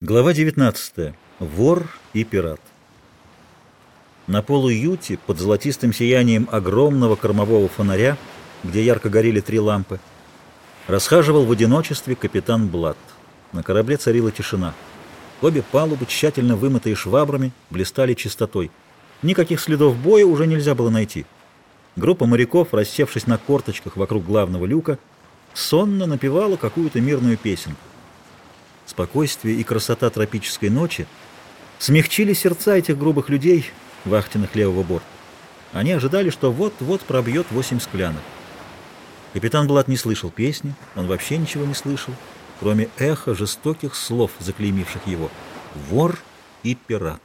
Глава 19. Вор и пират. На полуюте под золотистым сиянием огромного кормового фонаря, где ярко горели три лампы, расхаживал в одиночестве капитан Блад. На корабле царила тишина. Обе палубы, тщательно вымытые швабрами, блистали чистотой. Никаких следов боя уже нельзя было найти. Группа моряков, рассевшись на корточках вокруг главного люка, сонно напевала какую-то мирную песенку. Спокойствие и красота тропической ночи смягчили сердца этих грубых людей, вахтенных левого борта. Они ожидали, что вот-вот пробьет восемь склянок. Капитан Блат не слышал песни, он вообще ничего не слышал, кроме эха жестоких слов, заклеймивших его. Вор и пират.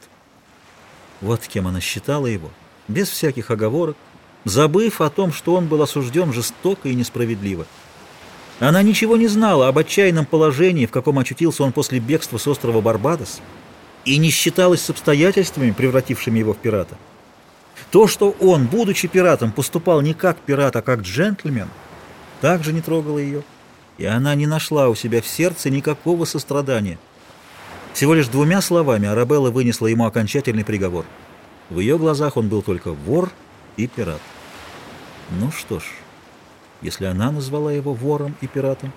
Вот кем она считала его, без всяких оговорок, забыв о том, что он был осужден жестоко и несправедливо. Она ничего не знала об отчаянном положении, в каком очутился он после бегства с острова Барбадос, и не считалась с обстоятельствами, превратившими его в пирата. То, что он, будучи пиратом, поступал не как пират, а как джентльмен, также не трогало ее, и она не нашла у себя в сердце никакого сострадания. Всего лишь двумя словами Арабелла вынесла ему окончательный приговор. В ее глазах он был только вор и пират. Ну что ж если она назвала его вором и пиратом.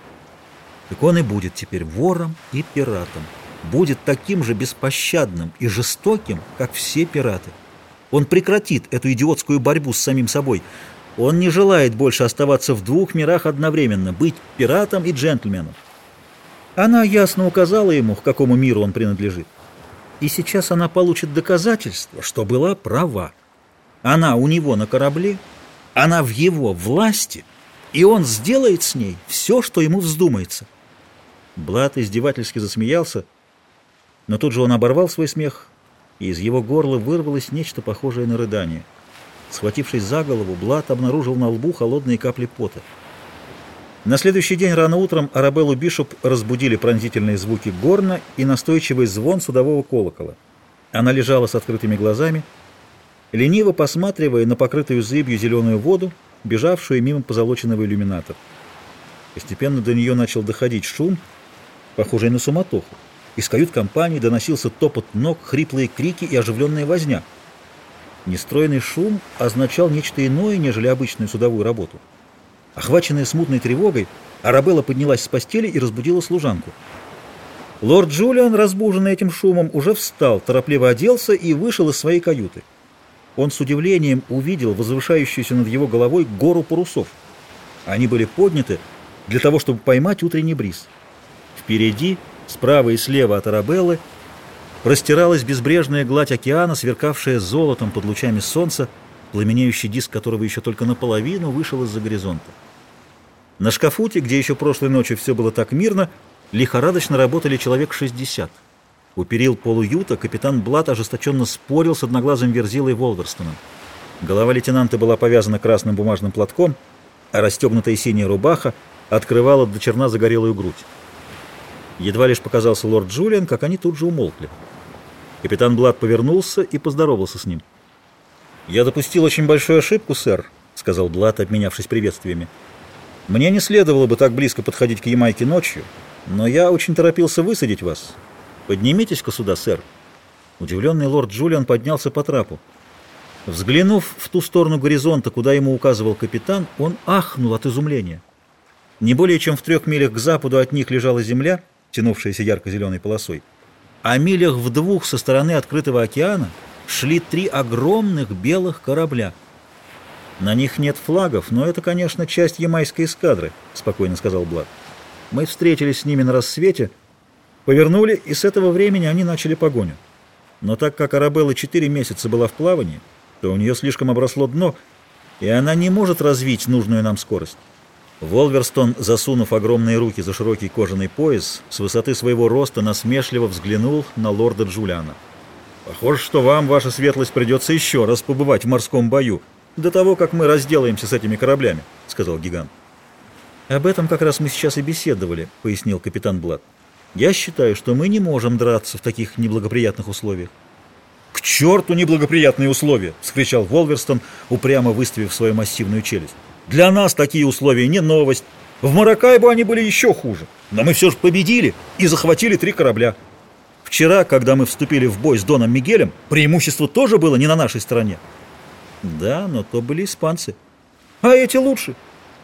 Так он и будет теперь вором и пиратом. Будет таким же беспощадным и жестоким, как все пираты. Он прекратит эту идиотскую борьбу с самим собой. Он не желает больше оставаться в двух мирах одновременно, быть пиратом и джентльменом. Она ясно указала ему, к какому миру он принадлежит. И сейчас она получит доказательство, что была права. Она у него на корабле, она в его власти – и он сделает с ней все, что ему вздумается. Блад издевательски засмеялся, но тут же он оборвал свой смех, и из его горла вырвалось нечто похожее на рыдание. Схватившись за голову, Блад обнаружил на лбу холодные капли пота. На следующий день рано утром Арабеллу Бишоп разбудили пронзительные звуки горна и настойчивый звон судового колокола. Она лежала с открытыми глазами, лениво посматривая на покрытую зыбью зеленую воду, бежавшую мимо позолоченного иллюминатора. Постепенно до нее начал доходить шум, похожий на суматоху. Из кают-компании доносился топот ног, хриплые крики и оживленная возня. Нестроенный шум означал нечто иное, нежели обычную судовую работу. Охваченная смутной тревогой, Арабелла поднялась с постели и разбудила служанку. Лорд Джулиан, разбуженный этим шумом, уже встал, торопливо оделся и вышел из своей каюты он с удивлением увидел возвышающуюся над его головой гору парусов. Они были подняты для того, чтобы поймать утренний бриз. Впереди, справа и слева от Арабеллы, простиралась безбрежная гладь океана, сверкавшая золотом под лучами солнца, пламенеющий диск которого еще только наполовину вышел из-за горизонта. На шкафуте, где еще прошлой ночью все было так мирно, лихорадочно работали человек 60. У перил полуюта капитан Блат ожесточенно спорил с одноглазым верзилой Волверстоном. Голова лейтенанта была повязана красным бумажным платком, а расстегнутая синяя рубаха открывала до черна загорелую грудь. Едва лишь показался лорд Джулиан, как они тут же умолкли. Капитан Блад повернулся и поздоровался с ним. «Я допустил очень большую ошибку, сэр», — сказал Блад, обменявшись приветствиями. «Мне не следовало бы так близко подходить к Ямайке ночью, но я очень торопился высадить вас, «Поднимитесь-ка сюда, сэр». Удивленный лорд Джулиан поднялся по трапу. Взглянув в ту сторону горизонта, куда ему указывал капитан, он ахнул от изумления. Не более чем в трех милях к западу от них лежала земля, тянувшаяся ярко-зеленой полосой, а милях в двух со стороны открытого океана шли три огромных белых корабля. «На них нет флагов, но это, конечно, часть ямайской эскадры», — спокойно сказал Блад. «Мы встретились с ними на рассвете», — Повернули, и с этого времени они начали погоню. Но так как Арабелла четыре месяца была в плавании, то у нее слишком обросло дно, и она не может развить нужную нам скорость. Волверстон, засунув огромные руки за широкий кожаный пояс, с высоты своего роста насмешливо взглянул на лорда Джулиана. «Похоже, что вам, ваша светлость, придется еще раз побывать в морском бою, до того, как мы разделаемся с этими кораблями», — сказал гигант. «Об этом как раз мы сейчас и беседовали», — пояснил капитан Блад. Я считаю, что мы не можем драться в таких неблагоприятных условиях. «К черту неблагоприятные условия!» — скричал Волверстон, упрямо выставив свою массивную челюсть. «Для нас такие условия не новость. В Маракайбо они были еще хуже. Но мы все же победили и захватили три корабля. Вчера, когда мы вступили в бой с Доном Мигелем, преимущество тоже было не на нашей стороне. Да, но то были испанцы. А эти лучше.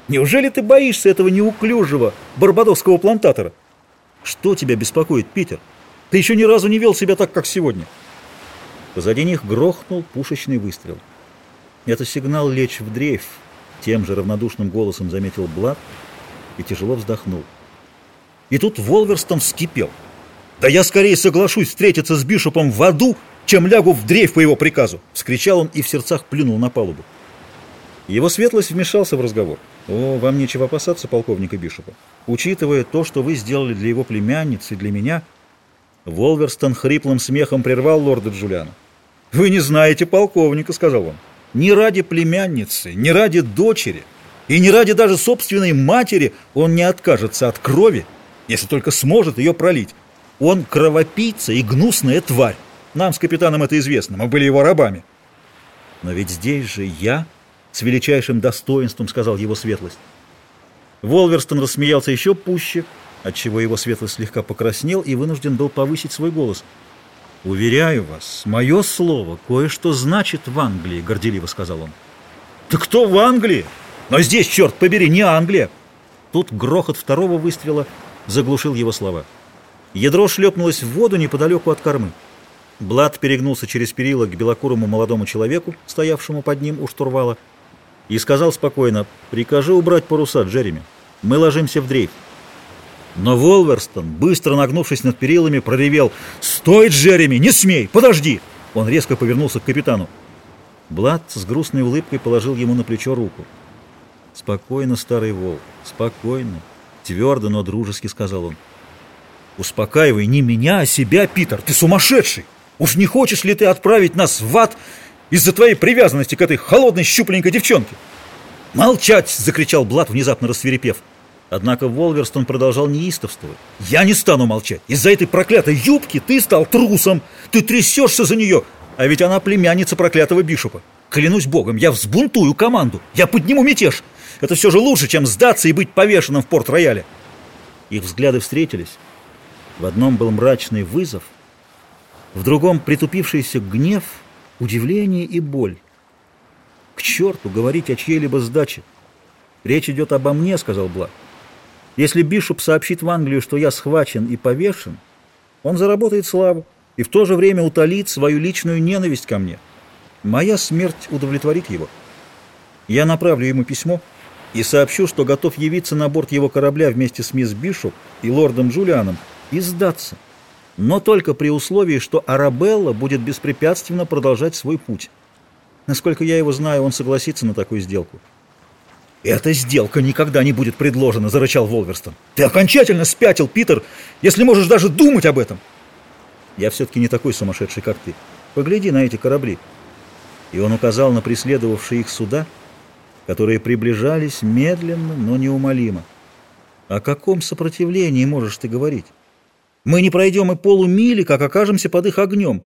Неужели ты боишься этого неуклюжего барбадосского плантатора? Что тебя беспокоит, Питер? Ты еще ни разу не вел себя так, как сегодня. Позади них грохнул пушечный выстрел. Это сигнал лечь в дрейф, тем же равнодушным голосом заметил Блад и тяжело вздохнул. И тут Волверстон вскипел. «Да я скорее соглашусь встретиться с Бишопом в аду, чем лягу в дрейф по его приказу!» — вскричал он и в сердцах плюнул на палубу. Его светлость вмешался в разговор. «О, вам нечего опасаться полковника Бишопа. Учитывая то, что вы сделали для его племянницы и для меня...» Волверстон хриплым смехом прервал лорда Джулиана. «Вы не знаете полковника», — сказал он. «Ни ради племянницы, ни ради дочери и ни ради даже собственной матери он не откажется от крови, если только сможет ее пролить. Он кровопийца и гнусная тварь. Нам с капитаном это известно, мы были его рабами». «Но ведь здесь же я...» с величайшим достоинством сказал его светлость. Волверстон рассмеялся еще пуще, отчего его светлость слегка покраснел и вынужден был повысить свой голос. «Уверяю вас, мое слово кое-что значит в Англии», — горделиво сказал он. «Да кто в Англии? Но здесь, черт побери, не Англия!» Тут грохот второго выстрела заглушил его слова. Ядро шлепнулось в воду неподалеку от кормы. Блад перегнулся через перила к белокурому молодому человеку, стоявшему под ним у штурвала, и сказал спокойно, «Прикажи убрать паруса, Джереми. Мы ложимся в дрейф». Но Волверстон, быстро нагнувшись над перилами, проревел, «Стой, Джереми, не смей, подожди!» Он резко повернулся к капитану. Блад с грустной улыбкой положил ему на плечо руку. «Спокойно, старый волк, спокойно», — твердо, но дружески сказал он. «Успокаивай не меня, а себя, Питер, ты сумасшедший! Уж не хочешь ли ты отправить нас в ад из-за твоей привязанности к этой холодной щупленькой девчонке. «Молчать!» — закричал Блад, внезапно рассверепев. Однако Волверстон продолжал неистовствовать. «Я не стану молчать! Из-за этой проклятой юбки ты стал трусом! Ты трясешься за нее! А ведь она племянница проклятого Бишопа! Клянусь богом, я взбунтую команду! Я подниму мятеж! Это все же лучше, чем сдаться и быть повешенным в порт-рояле!» Их взгляды встретились. В одном был мрачный вызов, в другом притупившийся гнев — удивление и боль. К черту говорить о чьей-либо сдаче. Речь идет обо мне, сказал Блак. Если Бишоп сообщит в Англию, что я схвачен и повешен, он заработает славу и в то же время утолит свою личную ненависть ко мне. Моя смерть удовлетворит его. Я направлю ему письмо и сообщу, что готов явиться на борт его корабля вместе с мисс Бишоп и лордом Джулианом и сдаться но только при условии, что Арабелла будет беспрепятственно продолжать свой путь. Насколько я его знаю, он согласится на такую сделку. «Эта сделка никогда не будет предложена», — зарычал Волверстон. «Ты окончательно спятил, Питер, если можешь даже думать об этом!» «Я все-таки не такой сумасшедший, как ты. Погляди на эти корабли». И он указал на преследовавшие их суда, которые приближались медленно, но неумолимо. «О каком сопротивлении можешь ты говорить?» Мы не пройдем и полумили, как окажемся под их огнем.